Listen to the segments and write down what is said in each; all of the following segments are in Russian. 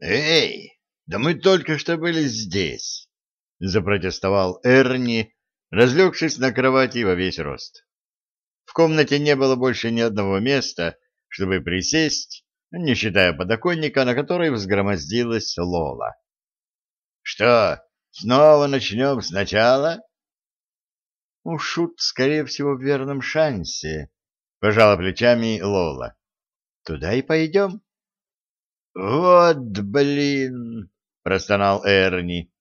«Эй, да мы только что были здесь!» — запротестовал Эрни, разлегшись на кровати во весь рост. В комнате не было больше ни одного места, чтобы присесть, не считая подоконника, на который взгромоздилась Лола. «Что, снова начнем сначала?» «У Шут, скорее всего, в верном шансе», — пожала плечами Лола. «Туда и пойдем». «Вот блин!» — простонал Эрни.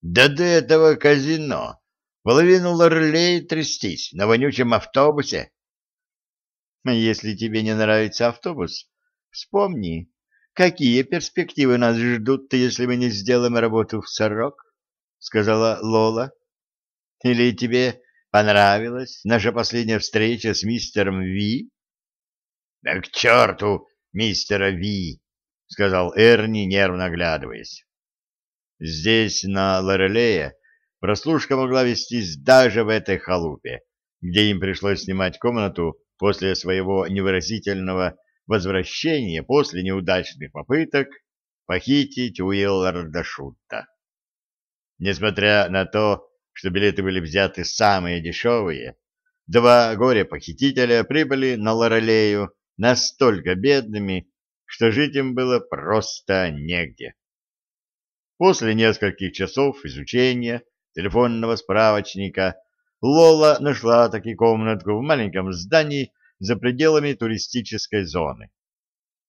«Да до этого казино! Половину лорлей трястись на вонючем автобусе!» «Если тебе не нравится автобус, вспомни, какие перспективы нас ждут, если мы не сделаем работу в срок», — сказала Лола. «Или тебе понравилась наша последняя встреча с мистером Ви?» «Да к черту мистера Ви!» — сказал Эрни, нервно оглядываясь. Здесь, на Лорелее, прослушка могла вестись даже в этой халупе, где им пришлось снимать комнату после своего невыразительного возвращения после неудачных попыток похитить Уилларда Шутта. Несмотря на то, что билеты были взяты самые дешевые, два горе-похитителя прибыли на Лорелею настолько бедными, что жить им было просто негде. После нескольких часов изучения телефонного справочника Лола нашла таки комнатку в маленьком здании за пределами туристической зоны.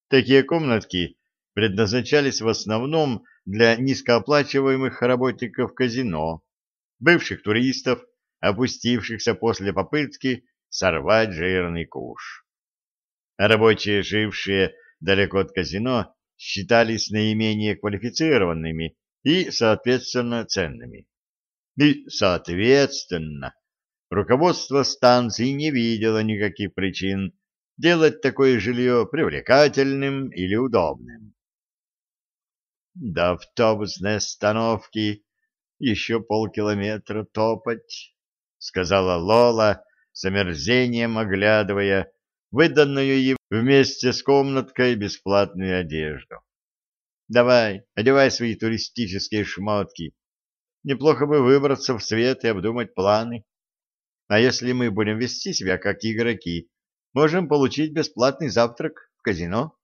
Такие комнатки предназначались в основном для низкооплачиваемых работников казино, бывших туристов, опустившихся после попытки сорвать жирный куш. Рабочие, жившие далеко от казино, считались наименее квалифицированными и, соответственно, ценными. И, соответственно, руководство станции не видело никаких причин делать такое жилье привлекательным или удобным. До автобусной остановки еще полкилометра топать, — сказала Лола, с омерзением оглядывая выданную им вместе с комнаткой бесплатную одежду. Давай, одевай свои туристические шмотки. Неплохо бы выбраться в свет и обдумать планы. А если мы будем вести себя как игроки, можем получить бесплатный завтрак в казино.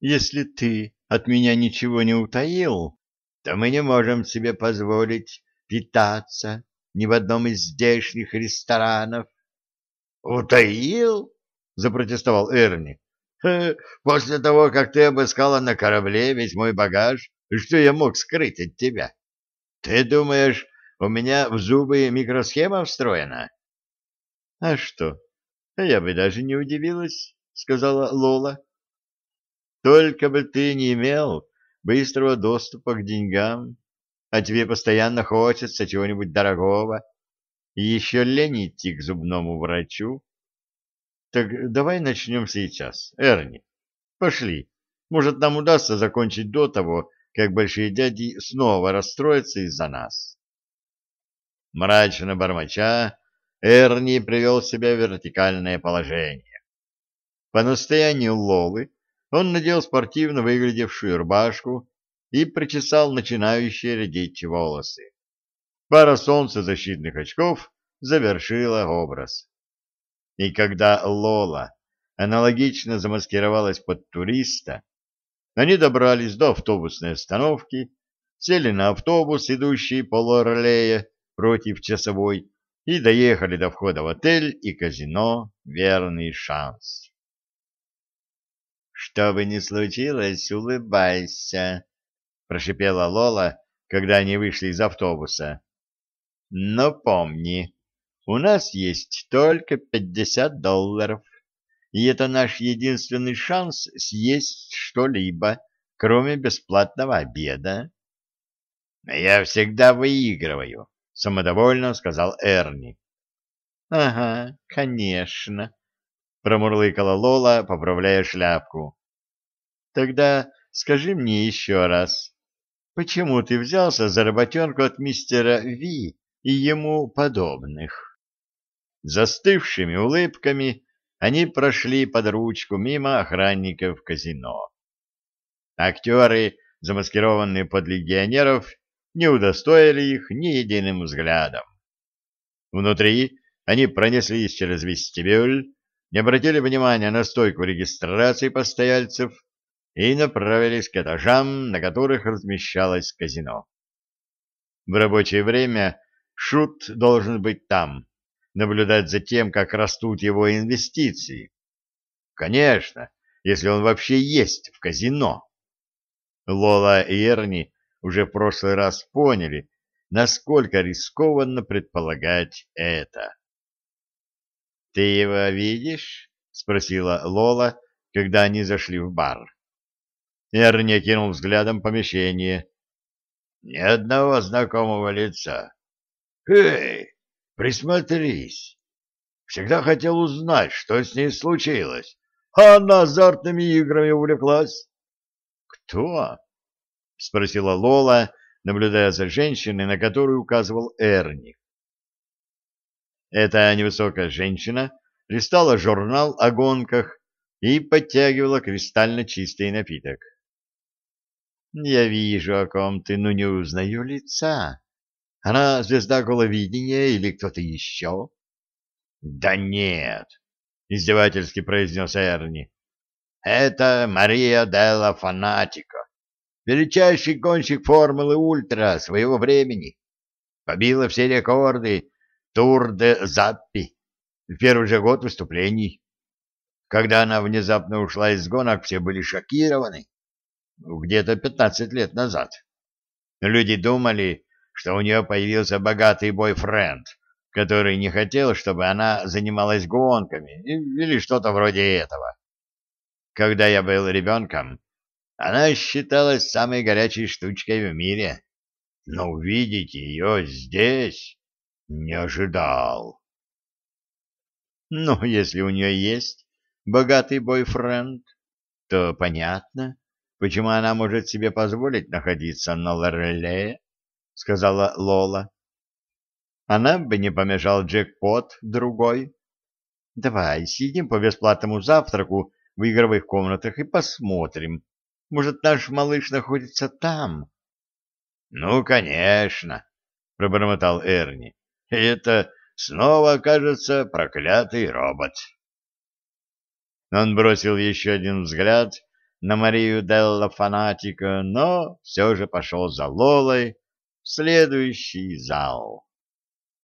Если ты от меня ничего не утаил, то мы не можем себе позволить питаться ни в одном из здешних ресторанов. «Утаил?» — запротестовал Эрни. «После того, как ты обыскала на корабле весь мой багаж, что я мог скрыть от тебя? Ты думаешь, у меня в зубы микросхема встроена?» «А что? Я бы даже не удивилась», — сказала Лола. «Только бы ты не имел быстрого доступа к деньгам, а тебе постоянно хочется чего-нибудь дорогого, и еще лень идти к зубному врачу. Так давай начнем сейчас, Эрни. Пошли. Может, нам удастся закончить до того, как большие дяди снова расстроятся из-за нас. Мрачно бормоча, Эрни привел себя в вертикальное положение. По настоянию Лолы он надел спортивно выглядевшую рубашку и причесал начинающие редеть волосы. Пара солнцезащитных очков завершила образ. И когда Лола аналогично замаскировалась под туриста, они добрались до автобусной остановки, сели на автобус, идущий по Лорлее против часовой, и доехали до входа в отель и казино «Верный шанс». «Что бы ни случилось, улыбайся», — прошипела Лола, когда они вышли из автобуса. Но помни, у нас есть только пятьдесят долларов, и это наш единственный шанс съесть что-либо, кроме бесплатного обеда. — Я всегда выигрываю, — самодовольно сказал Эрни. — Ага, конечно, — промурлыкала Лола, поправляя шляпку. — Тогда скажи мне еще раз, почему ты взялся за работенку от мистера Ви? И ему подобных. Застывшими улыбками они прошли под ручку мимо охранников казино. Актеры, замаскированные под легионеров, не удостоили их ни единым взглядом. Внутри они пронеслись через вестибюль, не обратили внимания на стойку регистрации постояльцев и направились к этажам, на которых размещалось казино. В рабочее время Шут должен быть там, наблюдать за тем, как растут его инвестиции. Конечно, если он вообще есть в казино. Лола и Эрни уже в прошлый раз поняли, насколько рискованно предполагать это. — Ты его видишь? — спросила Лола, когда они зашли в бар. Эрни окинул взглядом помещение. — Ни одного знакомого лица. — Эй, присмотрись. Всегда хотел узнать, что с ней случилось. А она азартными играми увлеклась. «Кто?» — спросила Лола, наблюдая за женщиной, на которую указывал Эрни. Эта невысокая женщина листала журнал о гонках и подтягивала кристально чистый напиток. «Я вижу, о ком ты, но не узнаю лица. Она звезда головидения или кто-то еще?» «Да нет!» — издевательски произнес Эрни. Это Мария Делла Фанатико, величайший гонщик Формулы Ультра своего времени. Побила все рекорды Тур де Заппи в первый же год выступлений. Когда она внезапно ушла из гонок, все были шокированы. Где-то 15 лет назад. Люди думали, что у нее появился богатый бойфренд, который не хотел, чтобы она занималась гонками или что-то вроде этого. Когда я был ребенком, она считалась самой горячей штучкой в мире. Но увидеть ее здесь не ожидал. Ну, если у нее есть богатый бойфренд, то понятно, почему она может себе позволить находиться на Лорелее, — сказала Лола. Она бы не помешал джекпот другой. Давай, сидим по бесплатному завтраку в игровых комнатах и посмотрим. Может, наш малыш находится там? — Ну, конечно, — пробормотал Эрни. — Это снова окажется проклятый робот. Он бросил еще один взгляд на Марию Делла Фанатика, но все же пошел за Лолой в следующий зал.